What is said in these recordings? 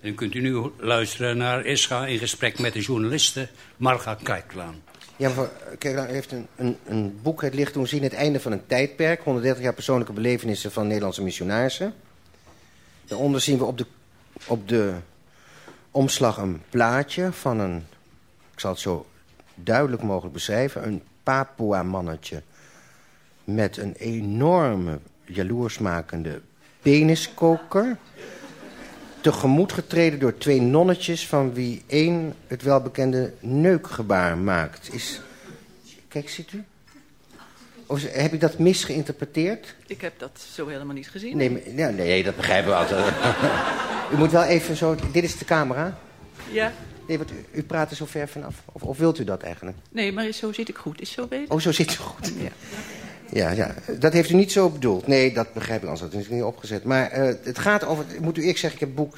En kunt u nu luisteren naar Ischa in gesprek met de journaliste Marga Kijklaan. Ja, mevrouw Kijklaan heeft een, een, een boek, Het licht doen zien, het einde van een tijdperk. 130 jaar persoonlijke belevenissen van Nederlandse missionarissen. Daaronder zien we op de, op de omslag een plaatje van een, ik zal het zo duidelijk mogelijk beschrijven, een Papua-mannetje met een enorme jaloersmakende peniskoker. Tegemoet getreden door twee nonnetjes van wie één het welbekende neukgebaar maakt. Is... Kijk, ziet u? Of heb ik dat misgeïnterpreteerd? Ik heb dat zo helemaal niet gezien. Nee, maar- nee dat begrijpen we altijd. u moet wel even zo... Dit is de camera. Ja? Nee, want u, u praat er zo ver vanaf. Of, of wilt u dat eigenlijk? Nee, maar zo zit ik goed. Is zo beter? Oh, zo zit u goed. Ja. Ja, ja, dat heeft u niet zo bedoeld. Nee, dat begrijp ik anders. Dat is niet opgezet. Maar eh, het gaat over... Moet u eerlijk zeggen, ik heb het boek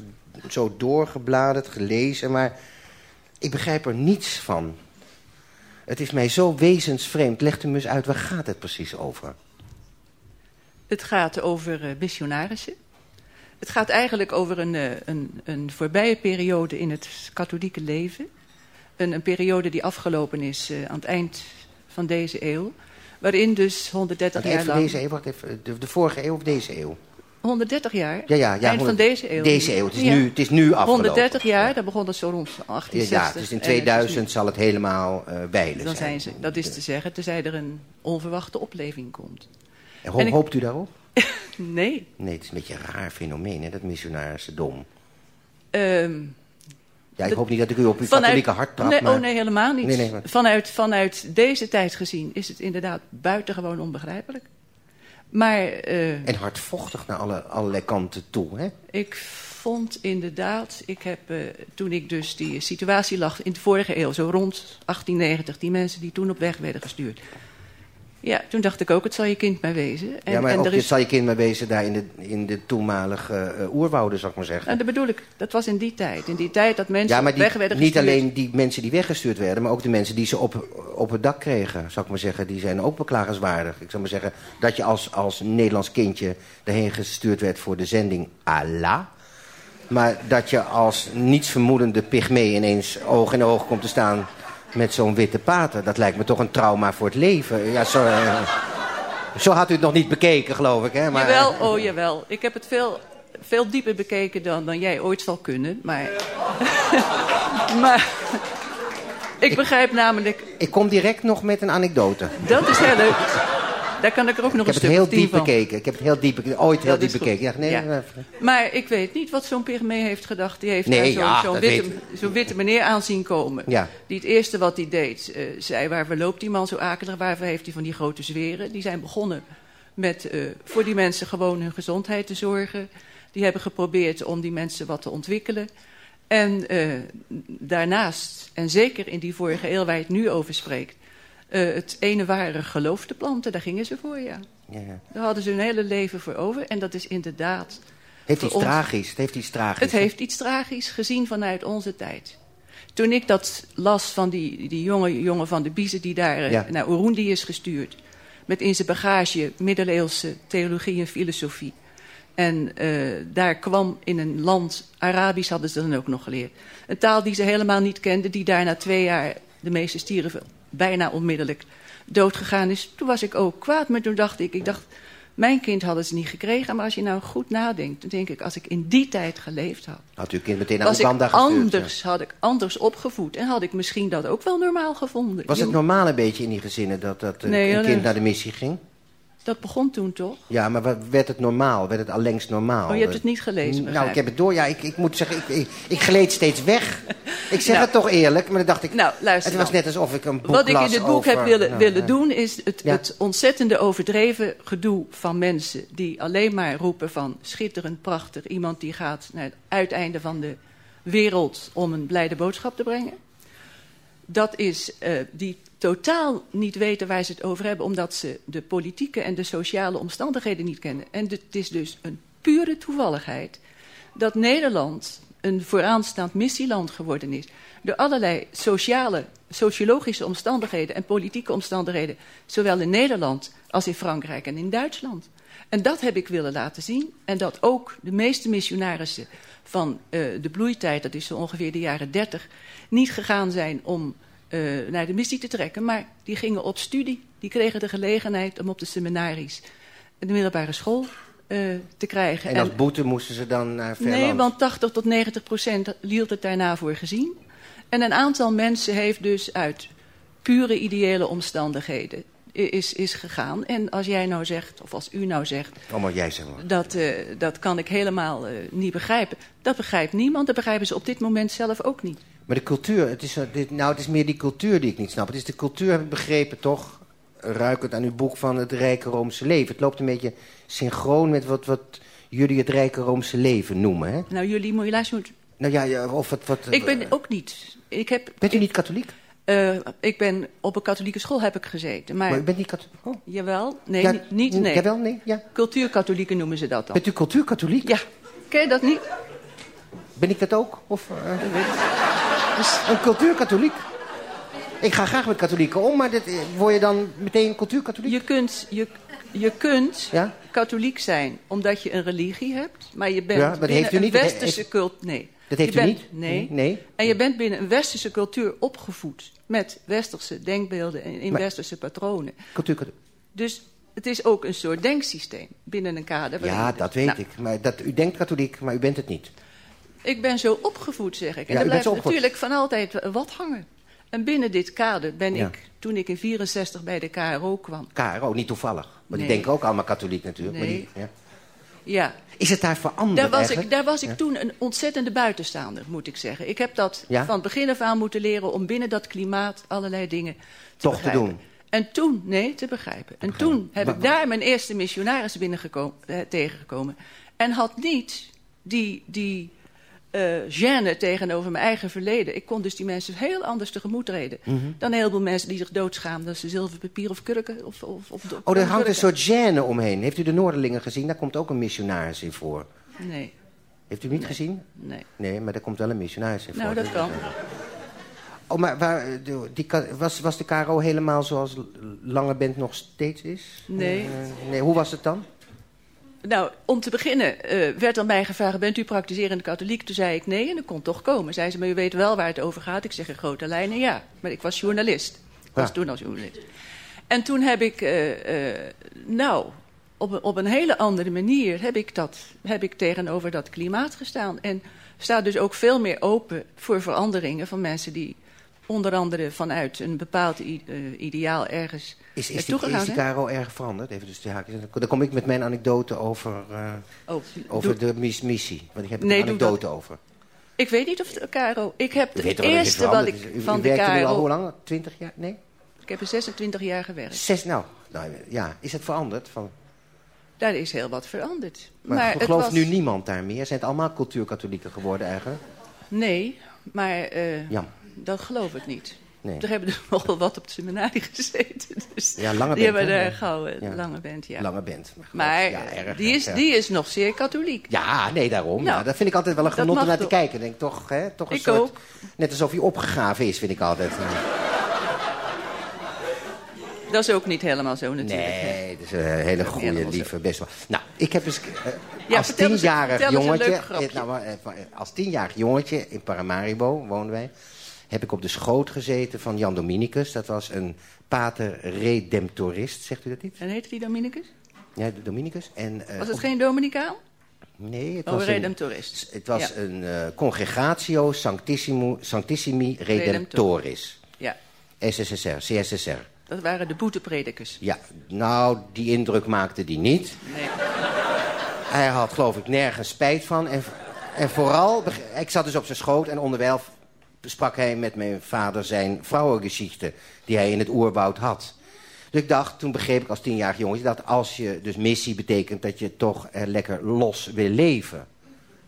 zo doorgebladerd, gelezen... maar ik begrijp er niets van. Het is mij zo wezensvreemd. Legt u me eens uit, waar gaat het precies over? Het gaat over eh, missionarissen. Het gaat eigenlijk over een, eh, een, een voorbije periode in het katholieke leven. Een, een periode die afgelopen is aan het eind van deze eeuw. Waarin dus 130 Het eind jaar lang... deze eeuw, wacht even. De, de vorige eeuw of deze eeuw? 130 jaar? Ja, ja, ja. eind van 100 deze eeuw. Deze eeuw, het is, Ja. nu, het is nu afgelopen. 130 jaar, daar begon het zo rond Ja, 1860. ja, is in en het is 2000 zal het helemaal eh wijlen nu- Dan zijn ze, dat is te zeggen, tenzij er een onverwachte opleving komt. En ho- en ik- Hoopt u daarop? Nee. Nee, het is een beetje een raar fenomeen, hè, dat missionarische dom. ehm, Ja, ik hoop niet dat ik u op uw katholieke hart trap, nee, maar... Oh nee, helemaal niet. Nee, nee, maar- vanuit, vanuit deze tijd gezien is het inderdaad buitengewoon onbegrijpelijk. Maar eh, En hardvochtig naar alle, allerlei kanten toe, hè? ik vond inderdaad, ik heb, eh, toen ik dus die situatie lag in de vorige eeuw, zo rond 1890, die mensen die toen op weg werden gestuurd. Ja, toen dacht ik ook, het zal je kind maar wezen. En, ja, maar en ook er is, zal je kind maar wezen daar in de, in de toenmalige eh, oerwouden, zou ik maar zeggen. en dat bedoel ik, dat was in die tijd. In die tijd dat mensen ja, maar op weg die, werden niet gestuurd. alleen die mensen die weggestuurd werden... maar ook de mensen die ze op, op het dak kregen, zou ik maar zeggen... die zijn ook beklagenswaardig. Ik zou maar zeggen dat je als, als Nederlands kindje... daarheen gestuurd werd voor de zending Allah... maar dat je als nietsvermoedende pygmee ineens oog in oog komt te staan... met zo'n witte pater, dat lijkt me toch een trauma voor het leven. Ja, zo, eh, zo had u het nog niet bekeken, geloof ik, hè? Maar, Jawel, oh jawel. Ik heb het veel, veel dieper bekeken dan, dan jij ooit zal kunnen. Maar, maar ik begrijp namelijk, Ik kom direct nog met een anekdote. dat is heel leuk. Daar kan ik er ook nog Ik een heb het heel diep bekeken. Ik heb het heel diep bekeken. Ooit heel diep bekeken. Ja, nee, Ja. Maar ik weet niet wat zo'n pygmee heeft gedacht. Die heeft Nee, zo'n ja, witte, meneer aan zien komen. Die het eerste wat hij deed, eh, zei waarvoor loopt die man zo akelig? Waarvoor heeft hij van die grote zweren? Die zijn begonnen met eh, voor die mensen gewoon hun gezondheid te zorgen. Die hebben geprobeerd om die mensen wat te ontwikkelen. En eh, daarnaast, en zeker in die vorige eeuw waar je het nu over spreekt... eh, het ene ware geloof te planten, daar gingen ze voor, ja. ja. Daar hadden ze hun hele leven voor over. En dat is inderdaad Heeft iets ons- tragisch. Het heeft iets tragisch. het heeft iets tragisch gezien vanuit onze tijd. Toen ik dat las van die, die jonge jongen van de Biezen die daar eh, Ja. naar Urundi is gestuurd. Met in zijn bagage middeleeuwse theologie en filosofie. En eh, daar kwam in een land, Arabisch hadden ze dan ook nog geleerd. Een taal die ze helemaal niet kenden, die daar na twee jaar, de meeste stierven bijna onmiddellijk doodgegaan is. Toen was ik ook kwaad, maar toen dacht ik, ik dacht, mijn kind hadden ze niet gekregen. Maar als je nou goed nadenkt, dan denk ik, als ik in die tijd geleefd had, Had uw kind meteen naar Oeganda gestuurd. anders, had ik anders opgevoed. En had ik misschien dat ook wel normaal gevonden. Was het normaal een beetje in die gezinnen dat, dat eh, Nee, een kind naar de missie ging? Dat begon toen toch? Ja, maar wat- werd het normaal? Werd het allengs normaal? Oh, je hebt het niet gelezen, Nou, ik heb het door. Ja, ik, ik moet zeggen, ik, ik, ik gleed steeds weg. Ik zeg Nou. het toch eerlijk, maar dan dacht ik... Nou, luister het was dan. net alsof ik een boek Wat ik in dit boek heb willen, nou, willen ja. doen, is het, Ja. het ontzettende overdreven gedoe van mensen die alleen maar roepen van schitterend, prachtig. Iemand die gaat naar het uiteinde van de wereld om een blijde boodschap te brengen. Dat is eh, die totaal niet weten waar ze het over hebben, omdat ze de politieke en de sociale omstandigheden niet kennen. En het is dus een pure toevalligheid dat Nederland een vooraanstaand missieland geworden is. Door allerlei sociale, sociologische omstandigheden en politieke omstandigheden, zowel in Nederland als in Frankrijk en in Duitsland. En dat heb ik willen laten zien. En dat ook de meeste missionarissen van eh, de bloeitijd, dat is zo ongeveer de jaren 30, niet gegaan zijn om eh, naar de missie te trekken, maar die gingen op studie. Die kregen de gelegenheid om op de seminaries en de middelbare school eh, te krijgen. En als boete moesten ze dan naar ver Nee, want 80 tot 90 procent hield het daarna voor gezien. En een aantal mensen heeft dus uit pure ideële omstandigheden is, is gegaan. En als jij nou zegt, of als u nou zegt, Oh, maar jij zegt maar. dat, eh, dat kan ik helemaal niet begrijpen. Dat begrijpt niemand, dat begrijpen ze op dit moment zelf ook niet. Maar de cultuur, het is, eh, nou, het is meer die cultuur die ik niet snap. Het is de cultuur, heb ik begrepen, toch? Ruikend aan uw boek van het rijke Roomse leven. Het loopt een beetje synchroon met wat, wat jullie het rijke Roomse leven noemen, hè? Nou, jullie moet je luisteren. Nou ja, ja of wat... wat Ik ben ook niet. Ik heb, Bent u niet katholiek? eh, ik ben op een katholieke school heb ik gezeten. Maar, Maar u bent niet katholiek? Oh. jawel, nee, Ja, niet, nee. Jawel, nee, ja. Cultuurkatholieken noemen ze dat dan. Bent u cultuurkatholiek? Ja, ken je dat niet? Ben ik dat ook? Of, eh. Dus, een cultuurkatholiek? Ik ga graag met katholieken om, maar dit, eh, word je dan meteen cultuurkatholiek? je kunt, je, je kunt Ja? katholiek zijn omdat je een religie hebt, maar je bent Ja, dat heeft u een niet. Westerse heeft- cultuur. Nee. Dat heeft Je u bent- niet? Nee. Nee. En je bent binnen een westerse cultuur opgevoed met westerse denkbeelden en in Maar- westerse patronen. Cultuurkatholiek. Dus het is ook een soort denksysteem binnen een kader. Ja, dat weet Nou, ik. Maar dat, u denkt katholiek, maar u bent het niet. Ik ben zo opgevoed, zeg ik. En Ja, er blijft natuurlijk van altijd wat hangen. En binnen dit kader ben Ja. ik, toen ik in 64 bij de KRO kwam... KRO, niet toevallig. Die Nee. denken ook allemaal katholiek natuurlijk. Maar die, ja. Ja, Is het daar veranderd Daar was, ik, daar was ik toen een ontzettende buitenstaander, moet ik zeggen. Ik heb dat van het begin af aan moeten leren om binnen dat klimaat allerlei dingen te Toch te begrijpen. doen? En toen, nee, te begrijpen. En toen heb ik daar mijn eerste missionaris binnengekomen, eh, tegengekomen. En had niet die, die eh gêne tegenover mijn eigen verleden. Ik kon dus die mensen heel anders tegemoet treden. Mhm. Dan een heleboel mensen die zich doodschaamden als ze zilverpapier of kurken of, of, of Oh, er hangt een soort gêne omheen. Heeft u de Noorderlingen gezien? Daar komt ook een missionaris in voor. Nee, Heeft u niet gezien? nee. Nee, maar daar komt wel een missionaris in voor. Nou, dat kan. Oh, maar waar, eh, die, was, was de KRO helemaal zoals Lange Bent nog steeds is? Nee. Eh, nee, hoe was het dan? Nou, om te beginnen eh, werd aan mij gevraagd: bent u praktiserende katholiek? Toen zei ik nee en dat kon toch komen. Zei ze, maar u weet wel waar het over gaat. Ik zeg in grote lijnen ja. Maar ik was journalist. Ik was Ja. toen al journalist. En toen heb ik, eh, eh, nou, op een, op een hele andere manier heb ik, dat, heb ik tegenover dat klimaat gestaan. En sta dus ook veel meer open voor veranderingen van mensen die onder andere vanuit een bepaald eh, ideaal ergens Is, is, die, is die erg veranderd? Even dus de. Dan kom ik met mijn anekdote over, eh, Oh, over doe- de mis- missie. Want ik heb er Nee, een anekdote over. Ik weet niet of de KRO. Ik heb het eerste wat ik? U, van u de al hoe lang? 20 jaar? Nee? Ik heb er 26 jaar gewerkt. Zes, nou, nou ja. Is het veranderd? Van, Daar is heel wat veranderd. maar het gelooft was... nu niemand daar meer? Zijn het allemaal cultuurkatholieken geworden eigenlijk? Nee, maar eh, Ja. Dat geloof ik niet. Nee. Er hebben er nogal wat op het seminarie gezeten. Dus Ja, lange die bent, hebben hè? daar gauw eh, Ja. lange bent, ja. Lange bent. Maar ja, eh, erg, die, is, ja. die is nog zeer katholiek. Ja, nee, daarom. Nou, ja, dat vind ik altijd wel een genot om naar te kijken. Denk toch, hè, toch een Ik soort, ook. Net alsof hij opgegraven is, vind ik altijd. Dat is ook niet helemaal zo natuurlijk. Nee, dat is een hele goede, lieve, best wel. Nou, ik heb dus eh, Ja, als tienjarig jongetje... eh, nou, eh, als tienjarig jongetje in Paramaribo woonden wij... heb ik op de schoot gezeten van Jan Dominicus. Dat was een pater redemptorist, zegt u dat niet? En heette die Dominicus? Ja, de Dominicus. En, eh, Was het geen Dominicaan? Nee, het Oh, was een, redemptorist. het was Ja. een eh, congregatio sanctissimo, sanctissimi redemptoris. Ja, SSSR, CSSR. dat waren de boetepredikers. Ja, nou, die indruk maakte die niet. Nee. Hij had geloof ik nergens spijt van. En, en vooral, ik zat dus op zijn schoot en onderwijl sprak hij met mijn vader zijn vrouwengeschichte die hij in het oerwoud had. Dus ik dacht, toen begreep ik als tienjarig jongetje, dat als je dus missie betekent dat je toch eh, lekker los wil leven.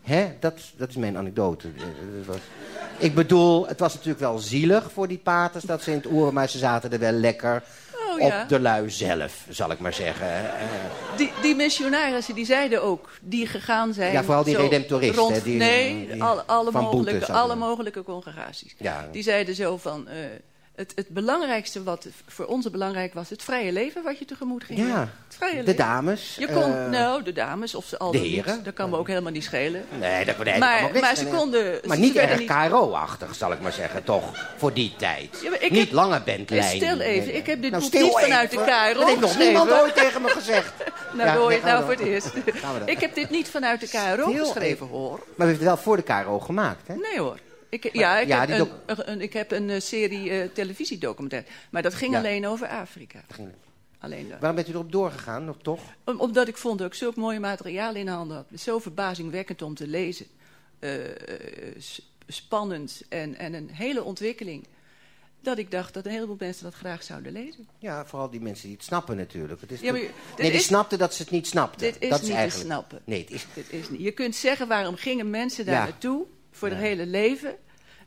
Hè? Dat, dat is mijn anekdote. Eh, Ik bedoel, het was natuurlijk wel zielig voor die paters dat ze in het oer, maar ze zaten er wel lekker Oh, ja. op de lui zelf, zal ik maar zeggen. Eh, Die, die missionarissen die zeiden ook, die gegaan zijn... Ja, vooral die redemptoristen, rond- hè, die- nee, die alle, alle, mogelijke, alle mogelijke congregaties. Ja. Die zeiden zo van... eh, het, het belangrijkste wat voor ons belangrijk was, het vrije leven wat je tegemoet ging. Ja, het vrije de leven. dames. Je kon, eh, nou, de dames of ze al de niet, heren. dat kan me ook helemaal niet schelen. Nee, dat, nee, Maar- niks maar ze konden- Maar ze niet erg niet- KRO-achtig, zal ik maar zeggen, toch? Voor die tijd. Ja, niet heb- lange bandlijn. Stil even, ik heb dit nou, boek niet vanuit de. KRO Dat heeft nog niemand ooit tegen me gezegd. Nou, Ja, hoor je nee, nou voor het eerst. Ik heb dit niet vanuit de KRO Stil geschreven, even. hoor. Maar we hebben het wel voor de KRO gemaakt, hè? Nee hoor. Ik, ja, ik ja, heb een, ik heb een eh, serie eh, televisiedocumentaire. Maar dat ging Ja. alleen over Afrika. Ging- Alleen dat. Waarom bent u erop doorgegaan, nog toch? Om- omdat ik vond dat ik zulk mooi materiaal in handen had. Zo verbazingwekkend om te lezen. Eh, spannend en, en een hele ontwikkeling. Dat ik dacht dat een heleboel mensen dat graag zouden lezen. Ja, vooral die mensen die het snappen natuurlijk. Het is Ja, maar nee, die is- snapten dat ze het niet snapten. Dit is dat niet is te snappen. Nee, het is... Dit is niet. Je kunt zeggen waarom gingen mensen daar Ja. naartoe voor het hele leven.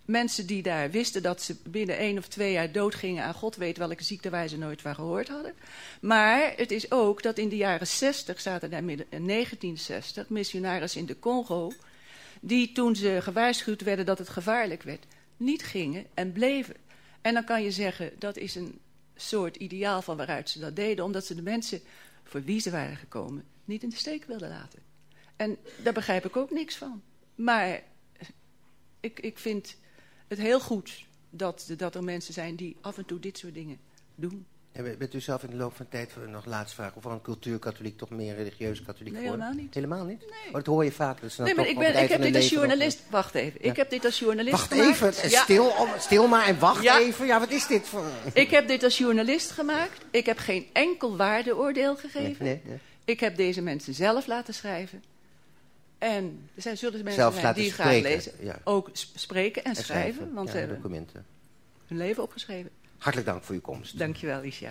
Mensen die daar wisten dat ze binnen één of twee jaar doodgingen aan God weet welke ziekte waar ze nooit van gehoord hadden. Maar het is ook dat in de jaren 60 zaten daar midden in 1960 missionarissen in de Congo die toen ze gewaarschuwd werden dat het gevaarlijk werd, niet gingen en bleven. En dan kan je zeggen dat is een soort ideaal van waaruit ze dat deden, omdat ze de mensen voor wie ze waren gekomen niet in de steek wilden laten. En daar begrijp ik ook niks van. Maar ik, ik vind het heel goed dat, dat er mensen zijn die af en toe dit soort dingen doen. Ja, bent- u zelf in de loop van de tijd, nog laatste vraag, of van een cultuurkatholiek toch meer religieus katholiek Nee, geworden? helemaal niet. Helemaal niet? Nee. Oh, dat hoor je vaak. Dan Nee, maar ik, ben, ik heb dit als nog- journalist... Wacht even. Ja. Ik heb dit als journalist Wacht gemaakt. even, eh, Ja. stil, om- stil maar en wacht Ja. even. Ja, wat is dit voor... Ik heb dit als journalist gemaakt. Ik heb geen enkel waardeoordeel gegeven. Nee, nee. Ik heb deze mensen zelf laten schrijven. En er zijn, zullen mensen zijn die spreken, lezen. ja. Ook sp- spreken en, En schrijven, want ja, ze hebben documenten. hun leven opgeschreven. Hartelijk dank voor uw komst. Dankjewel, Isha.